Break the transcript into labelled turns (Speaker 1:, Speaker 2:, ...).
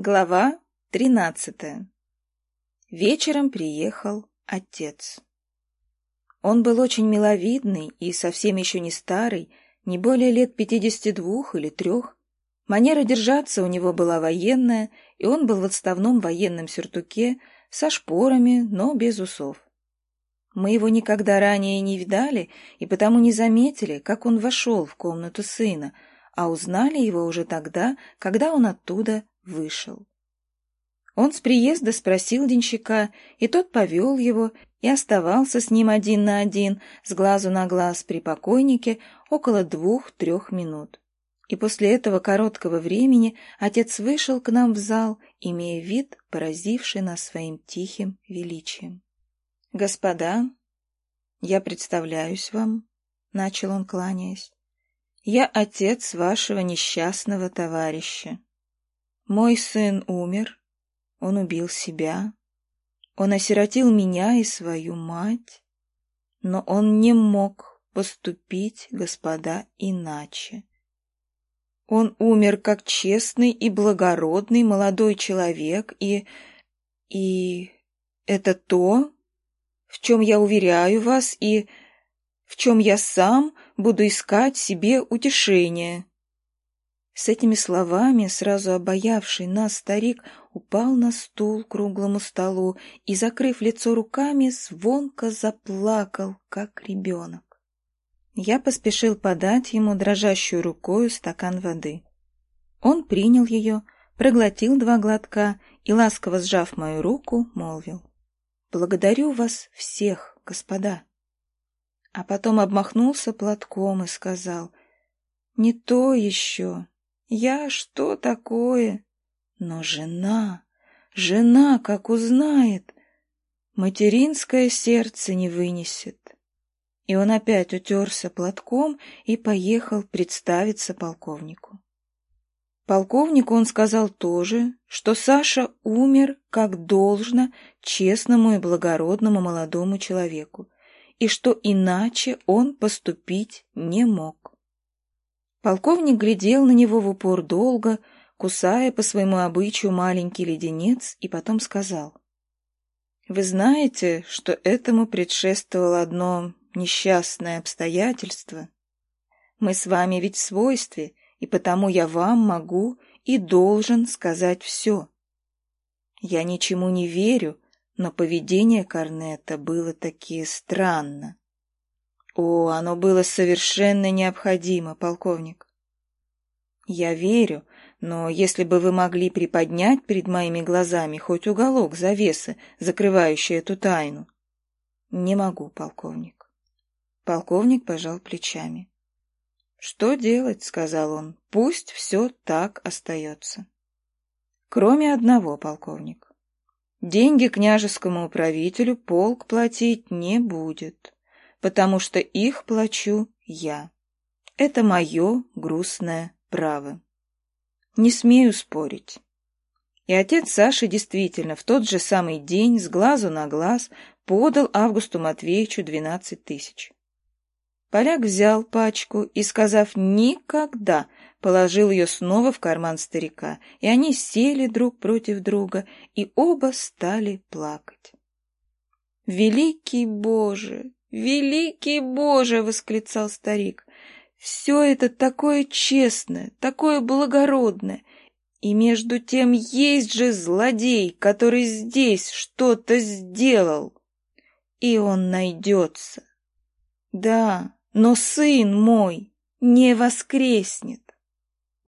Speaker 1: Глава тринадцатая. Вечером приехал отец. Он был очень миловидный и совсем еще не старый, не более лет пятидесяти двух или трех. Манера держаться у него была военная, и он был в отставном военном сюртуке, со шпорами, но без усов. Мы его никогда ранее не видали и потому не заметили, как он вошел в комнату сына, а узнали его уже тогда, когда он оттуда вышел. Он с приезда спросил денщика, и тот повел его и оставался с ним один на один, с глазу на глаз при покойнике около двух-трех минут. И после этого короткого времени отец вышел к нам в зал, имея вид, поразивший нас своим тихим величием. «Господа, я представляюсь вам», — начал он, кланяясь. «Я отец вашего несчастного товарища. Мой сын умер, он убил себя, он осиротил меня и свою мать, но он не мог поступить, господа, иначе. Он умер как честный и благородный молодой человек, и... и... это то, в чем я уверяю вас, и в чем я сам буду искать себе утешение. С этими словами сразу обаявший нас старик упал на стул к круглому столу и, закрыв лицо руками, звонко заплакал, как ребенок. Я поспешил подать ему дрожащую рукою стакан воды. Он принял ее, проглотил два глотка и, ласково сжав мою руку, молвил. «Благодарю вас всех, господа!» А потом обмахнулся платком и сказал, «Не то еще, я что такое? Но жена, жена, как узнает, материнское сердце не вынесет. И он опять утерся платком и поехал представиться полковнику. Полковнику он сказал тоже, что Саша умер как должно честному и благородному молодому человеку, и что иначе он поступить не мог. Полковник глядел на него в упор долго, кусая по своему обычаю маленький леденец, и потом сказал. «Вы знаете, что этому предшествовало одно несчастное обстоятельство? Мы с вами ведь в свойстве, и потому я вам могу и должен сказать все. Я ничему не верю, но поведение Корнета было таки странно. О, оно было совершенно необходимо, полковник. Я верю, но если бы вы могли приподнять перед моими глазами хоть уголок завесы, закрывающей эту тайну. Не могу, полковник. Полковник пожал плечами. «Что делать?» — сказал он. «Пусть все так остается». «Кроме одного, полковник. Деньги княжескому управителю полк платить не будет потому что их плачу я. Это мое грустное право. Не смею спорить. И отец Саши действительно в тот же самый день с глазу на глаз подал Августу Матвеевичу двенадцать тысяч. Поляк взял пачку и, сказав «никогда», положил ее снова в карман старика, и они сели друг против друга, и оба стали плакать. «Великий Боже! «Великий Боже!» — восклицал старик. «Все это такое честное, такое благородное. И между тем есть же злодей, который здесь что-то сделал. И он найдется. Да, но сын мой не воскреснет.